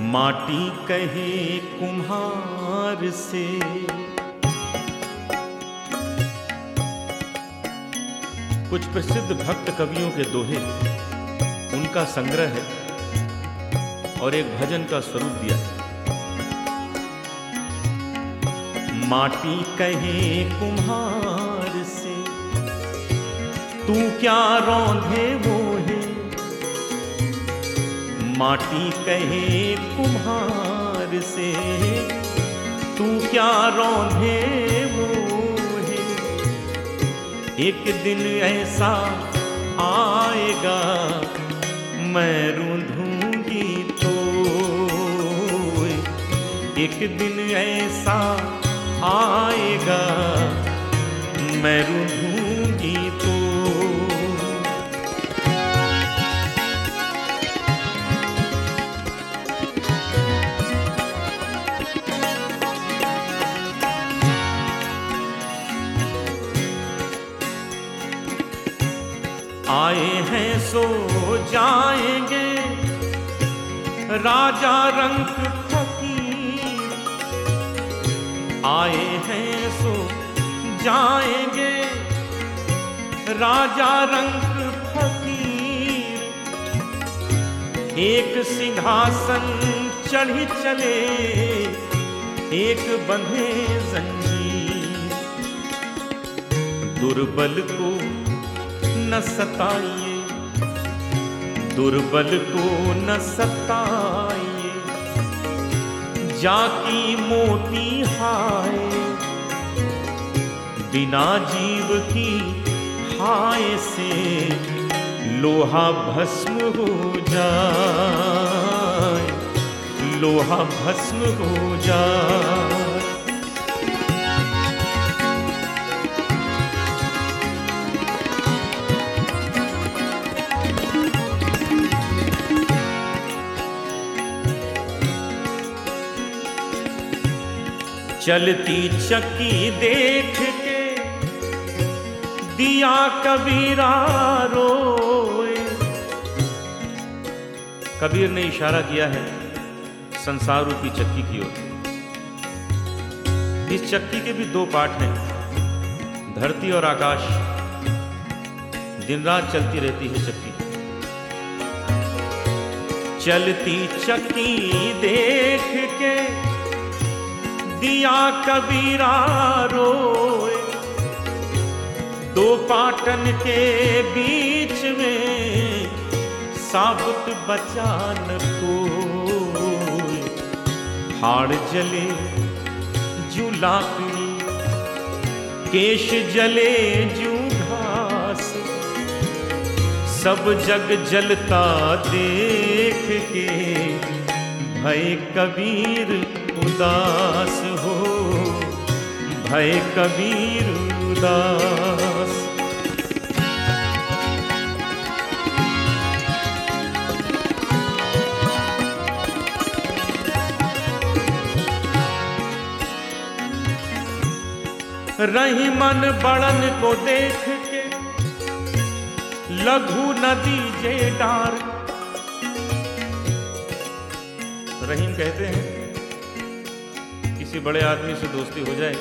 माटी कहे कुम्हार से। कुछ प्रसिद्ध भक्त कवियों के दोहे, उनका संग्रह है और एक भजन का स्वरूप दिया है। माटी कहे कुम्हार से, तू क्या रौंधे वो है माटी कहे कुम्हार से, तू क्या रौंधे वो है? एक दिन ऐसा आएगा, मैं रूंधूँगी तो। एक दिन ऐसा आएगा, मैं रूंधूँगी सो जाएँगे। राजा रंग फकीर आए हैं सो जाएँगे। राजा रंग फकीर एक सिंहासन चढ़ी चले, एक बंधे जंजीर। दुर्बल को न सताइए। दुर्बल को न सताइए, जाकी मोती हाय। बिना जीव की हाय से लोहा भस्म हो जाए, लोहा भस्म हो जाए। चलती चक्की देख के दिया कबीरा रोए। कबीर ने इशारा किया है संसार रूपी चक्की की ओर। इस चक्की के भी दो पार्ट हैं। धरती और आकाश। दिन रात चलती रहती है चक्की। चलती चक्की देख के दिया कबीरा रोए। दो पाटन के बीच में साबुत बचान को हाड़ जले जू केश जले, जू घास। सब जग जलता देख के, भय कबीर उदास हो, भय कबीर उदास। रही मन बड़न को देख के, लघु नदी जे डार। रहीम कहते हैं किसी बड़े आदमी से दोस्ती हो जाए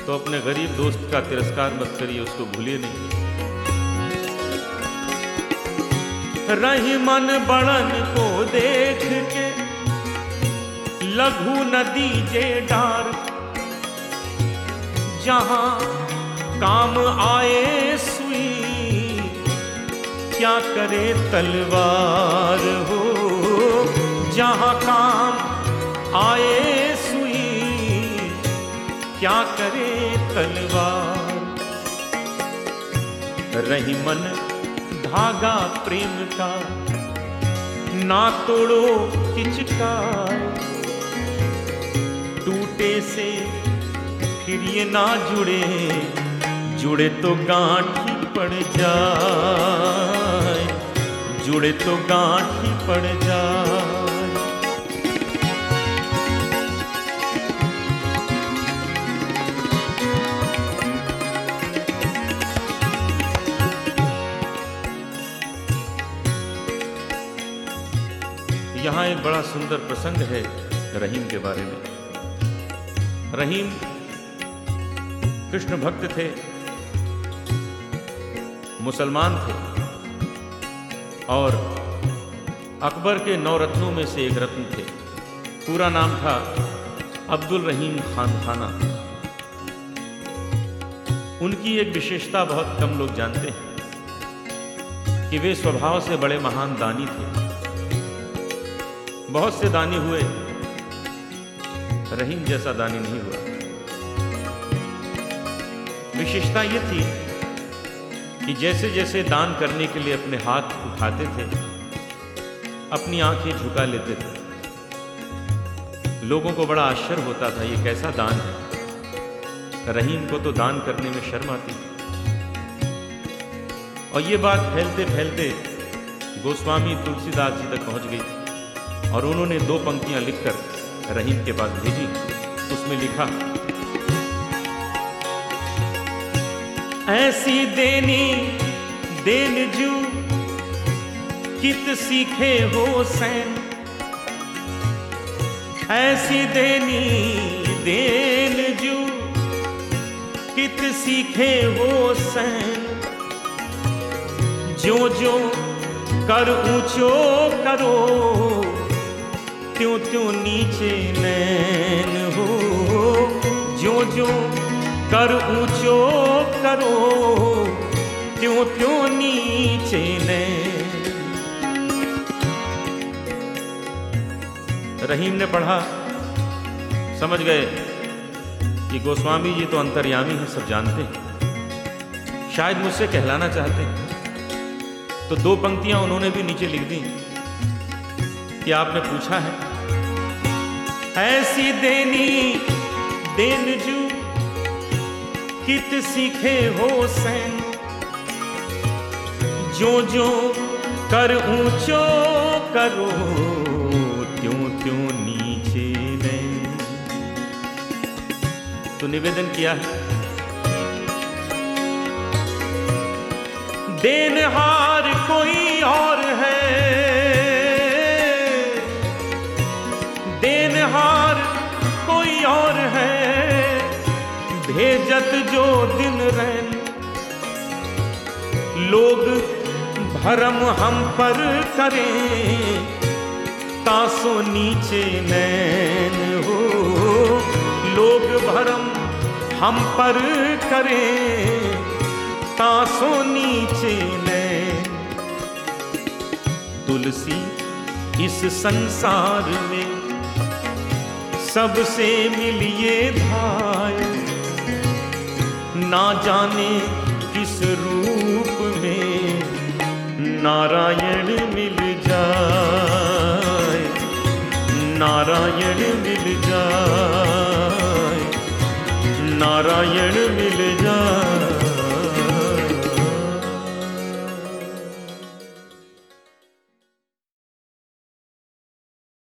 तो अपने गरीब दोस्त का तिरस्कार मत करिए, उसको भूलिए नहीं। रही मन बड़न को देख के, लघु नदी जे डार, जहाँ काम आए सुई, क्या करे तलवार हो, जहाँ काम आए सुई, क्या करे तलवार? रही मन धागा प्रेम का, ना तोड़ो किचकार। टूटे से फिर ये ना जुड़े जुड़े तो गांठ ही पड़ जाए, जुड़े तो गांठ ही पड़ जाए। एक बड़ा सुंदर प्रसंग है रहीम के बारे में। रहीम कृष्ण भक्त थे, मुसलमान थे, और अकबर के नौ रत्नों में से एक रत्न थे। पूरा नाम था अब्दुल रहीम खान खाना। उनकी एक विशेषता बहुत कम लोग जानते हैं कि वे स्वभाव से बड़े महान दानी थे। बहुत से दानी हुए, रहीम जैसा दानी नहीं हुआ। विशेषता यह थी कि जैसे जैसे दान करने के लिए अपने हाथ उठाते थे, अपनी आँखें झुका लेते थे। लोगों को बड़ा आश्चर्य होता था, ये कैसा दान है? रहीम को तो दान करने में शर्म आती। और ये बात फैलते फैलते गोस्वामी तुलसीदास जी तक पहुँच गई। और उन्होंने दो पंक्तियाँ लिखकर रहीम के पास भेजी। उसमें लिखा, ऐसी देनी, देन जू, कित सीखे हो सैन। ऐसी देनी, देन जू, कित सीखे हो सैन। जो जो कर ऊंचो करो त्यों त्यों नीचे नैन हो? जो जो कर ऊंचो करो त्यों त्यों नीचे नैन? रहीम ने पढ़ा, समझ गए कि गोस्वामी जी तो अंतर्यामी हैं, सब जानते हैं। शायद मुझसे कहलाना चाहते हैं। तो दो पंक्तियाँ उन्होंने भी नीचे लिख दी कि आपने पूछा है ऐसी देनी, देन जू, कित सीखे हो सैन। जो जो कर ऊंचो करो त्यों त्यों नीचे ने तो निवेदन किया है। देनहार कोई जो दिन रैन लोग भरम हम पर करें, तासो नीचे नैन हो। लोग भरम हम पर करें, तासो नीचे नैन। तुलसी इस संसार में सबसे मिलिए भाई ना जाने किस रूप में नारायण मिल जाए नारायण मिल जाए नारायण मिल जाए